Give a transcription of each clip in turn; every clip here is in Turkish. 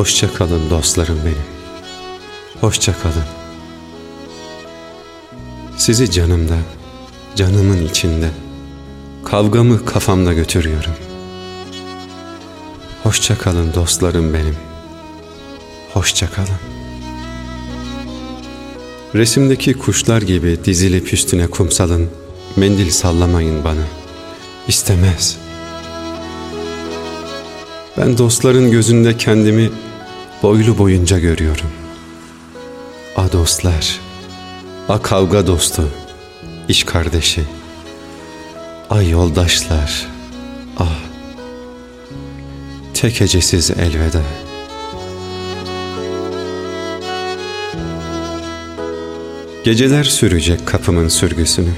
Hoşça kalın dostlarım benim. Hoşça kalın. Sizi canımda, canımın içinde, kavgamı kafamda götürüyorum. Hoşça kalın dostlarım benim. Hoşça kalın. Resimdeki kuşlar gibi dizilip üstüne kumsalın, mendil sallamayın bana. İstemez. Ben dostların gözünde kendimi boylu boyunca görüyorum. A dostlar, a kavga dostu, iş kardeşi, a yoldaşlar, ah, tek ecesiz elveda. Geceler sürecek kapımın sürgüsünü,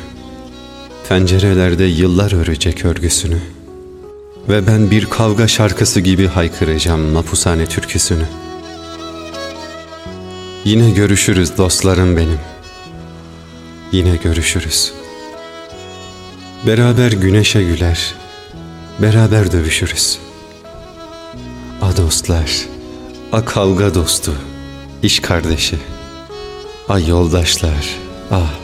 pencerelerde yıllar örecek örgüsünü. Ve ben bir kavga şarkısı gibi haykıracağım mapushane türküsünü. Yine görüşürüz dostlarım benim. Yine görüşürüz. Beraber güneşe güler, beraber dövüşürüz. A dostlar, a kavga dostu, iş kardeşi, a yoldaşlar, ah